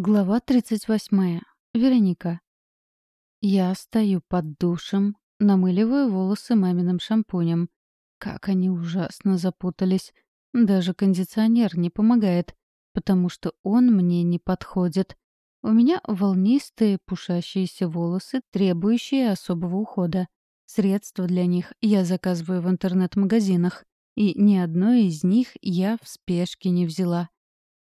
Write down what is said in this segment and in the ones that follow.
Глава 38. Вероника. Я стою под душем, намыливаю волосы маминым шампунем. Как они ужасно запутались. Даже кондиционер не помогает, потому что он мне не подходит. У меня волнистые, пушащиеся волосы, требующие особого ухода. Средства для них я заказываю в интернет-магазинах, и ни одно из них я в спешке не взяла.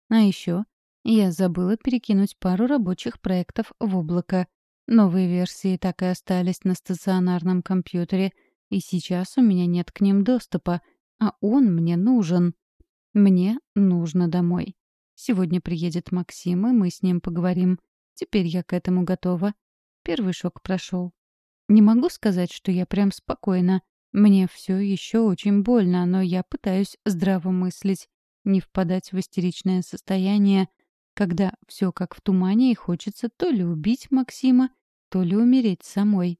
А еще я забыла перекинуть пару рабочих проектов в облако. Новые версии так и остались на стационарном компьютере, и сейчас у меня нет к ним доступа, а он мне нужен. Мне нужно домой. Сегодня приедет Максим, и мы с ним поговорим. Теперь я к этому готова. Первый шок прошел. Не могу сказать, что я прям спокойна. Мне все еще очень больно, но я пытаюсь здраво мыслить, не впадать в истеричное состояние, когда все как в тумане и хочется то ли убить Максима, то ли умереть самой.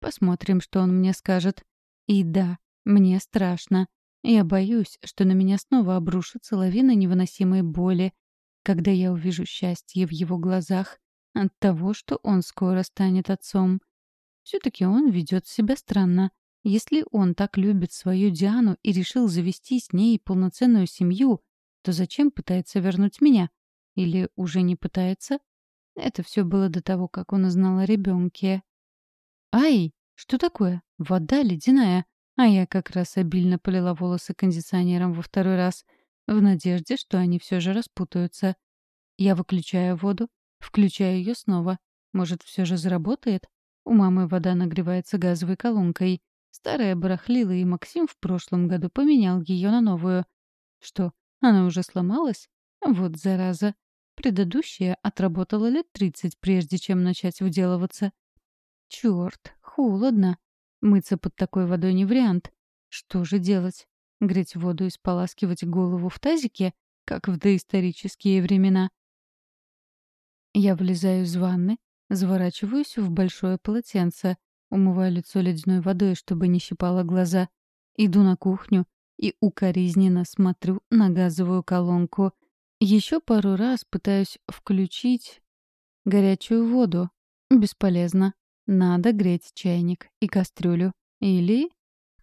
Посмотрим, что он мне скажет. И да, мне страшно. Я боюсь, что на меня снова обрушится лавина невыносимой боли, когда я увижу счастье в его глазах от того, что он скоро станет отцом. Все-таки он ведет себя странно. Если он так любит свою Диану и решил завести с ней полноценную семью, то зачем пытается вернуть меня? Или уже не пытается? Это все было до того, как он узнал о ребенке. «Ай, что такое? Вода ледяная!» А я как раз обильно полила волосы кондиционером во второй раз, в надежде, что они все же распутаются. Я выключаю воду, включаю ее снова. Может, все же заработает? У мамы вода нагревается газовой колонкой. Старая барахлила, и Максим в прошлом году поменял ее на новую. Что, она уже сломалась? Вот зараза. Предыдущая отработала лет тридцать, прежде чем начать выделываться. Черт, холодно. Мыться под такой водой не вариант. Что же делать? Греть воду и споласкивать голову в тазике, как в доисторические времена? Я вылезаю из ванны, заворачиваюсь в большое полотенце, умываю лицо ледяной водой, чтобы не щипало глаза, иду на кухню и укоризненно смотрю на газовую колонку — еще пару раз пытаюсь включить горячую воду. Бесполезно. Надо греть чайник и кастрюлю. Или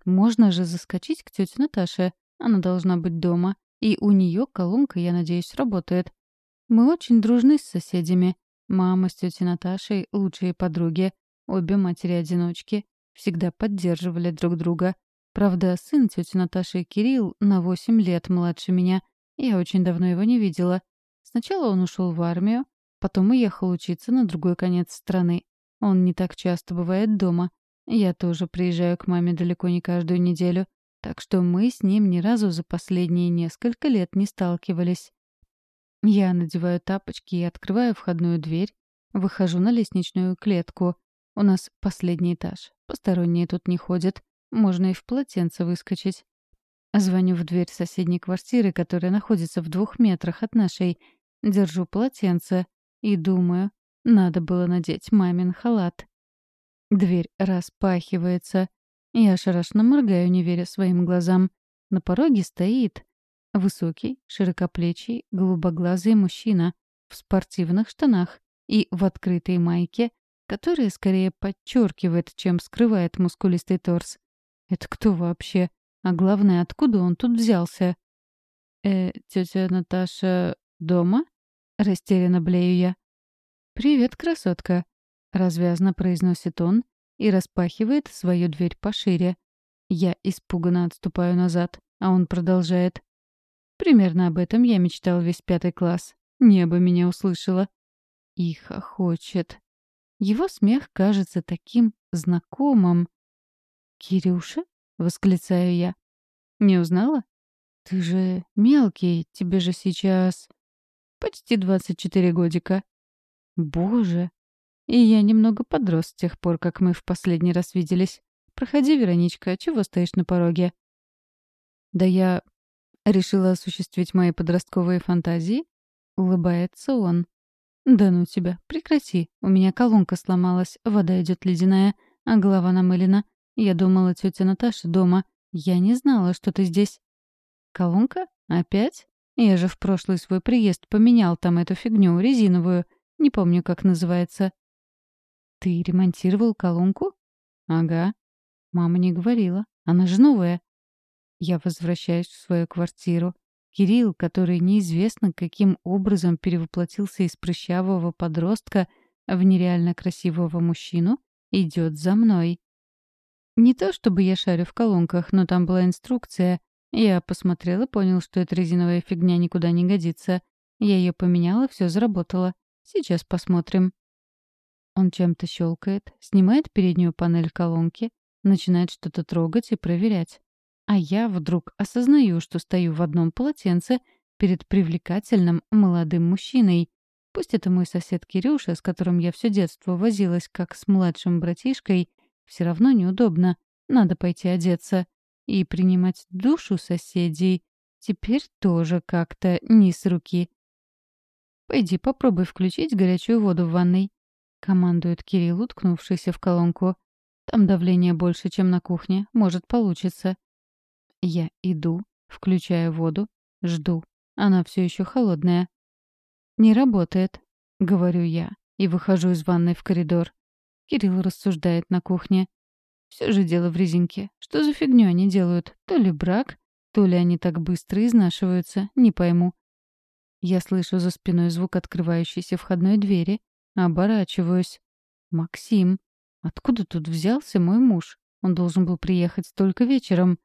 можно же заскочить к тете Наташе. Она должна быть дома. И у нее колонка, я надеюсь, работает. Мы очень дружны с соседями. Мама с тетей Наташей — лучшие подруги. Обе матери-одиночки. Всегда поддерживали друг друга. Правда, сын тети Наташи Кирилл на восемь лет младше меня — я очень давно его не видела. Сначала он ушел в армию, потом уехал учиться на другой конец страны. Он не так часто бывает дома. Я тоже приезжаю к маме далеко не каждую неделю, так что мы с ним ни разу за последние несколько лет не сталкивались. Я надеваю тапочки и открываю входную дверь, выхожу на лестничную клетку. У нас последний этаж, посторонние тут не ходят, можно и в полотенце выскочить. Звоню в дверь соседней квартиры, которая находится в двух метрах от нашей. Держу полотенце и думаю, надо было надеть мамин халат. Дверь распахивается. Я ошарашенно моргаю, не веря своим глазам. На пороге стоит высокий, широкоплечий, голубоглазый мужчина в спортивных штанах и в открытой майке, которая скорее подчеркивает, чем скрывает мускулистый торс. Это кто вообще? А главное, откуда он тут взялся? «Э, тетя Наташа дома?» — растерянно блею я. «Привет, красотка», — развязно произносит он и распахивает свою дверь пошире. Я испуганно отступаю назад, а он продолжает. Примерно об этом я мечтал весь пятый класс. Небо меня услышало. И хохочет. Его смех кажется таким знакомым. «Кирюша?» — восклицаю я. «Не узнала? Ты же мелкий, тебе же сейчас...» «Почти двадцать четыре годика». «Боже!» И я немного подрос с тех пор, как мы в последний раз виделись. Проходи, Вероничка, чего стоишь на пороге? Да я решила осуществить мои подростковые фантазии. Улыбается он. Да ну тебя, прекрати. У меня колонка сломалась, вода идет ледяная, а голова намылена. Я думала, тетя Наташа дома. Я не знала, что ты здесь. Колонка? Опять? Я же в прошлый свой приезд поменял там эту фигню резиновую. Не помню, как называется». «Ты ремонтировал колонку?» «Ага». Мама не говорила. Она же новая. Я возвращаюсь в свою квартиру. Кирилл, который неизвестно каким образом перевоплотился из прыщавого подростка в нереально красивого мужчину, идет за мной. Не то чтобы я шарю в колонках, но там была инструкция. Я посмотрел и понял, что эта резиновая фигня никуда не годится. Я ее поменяла, все заработало. Сейчас посмотрим. Он чем-то щелкает, снимает переднюю панель колонки, начинает что-то трогать и проверять. А я вдруг осознаю, что стою в одном полотенце перед привлекательным молодым мужчиной. Пусть это мой сосед Кирюша, с которым я все детство возилась как с младшим братишкой, все равно неудобно. Надо пойти одеться. И принимать душу соседей теперь тоже как-то не с руки. «Пойди попробуй включить горячую воду в ванной», — командует Кирилл, уткнувшийся в колонку. «Там давление больше, чем на кухне. Может, получится». Я иду, включаю воду, жду. Она все еще холодная. «Не работает», — говорю я, и выхожу из ванной в коридор. Кирилл рассуждает на кухне. Все же дело в резинке. Что за фигню они делают? То ли брак, то ли они так быстро изнашиваются, не пойму. Я слышу за спиной звук открывающейся входной двери, оборачиваюсь. «Максим, откуда тут взялся мой муж? Он должен был приехать только вечером.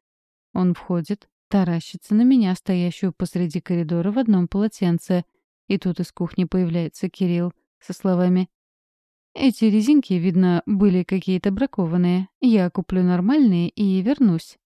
Он входит, таращится на меня, стоящую посреди коридора в одном полотенце. И тут из кухни появляется Кирилл со словами «Эти резинки, видно, были какие-то бракованные. Я куплю нормальные и вернусь».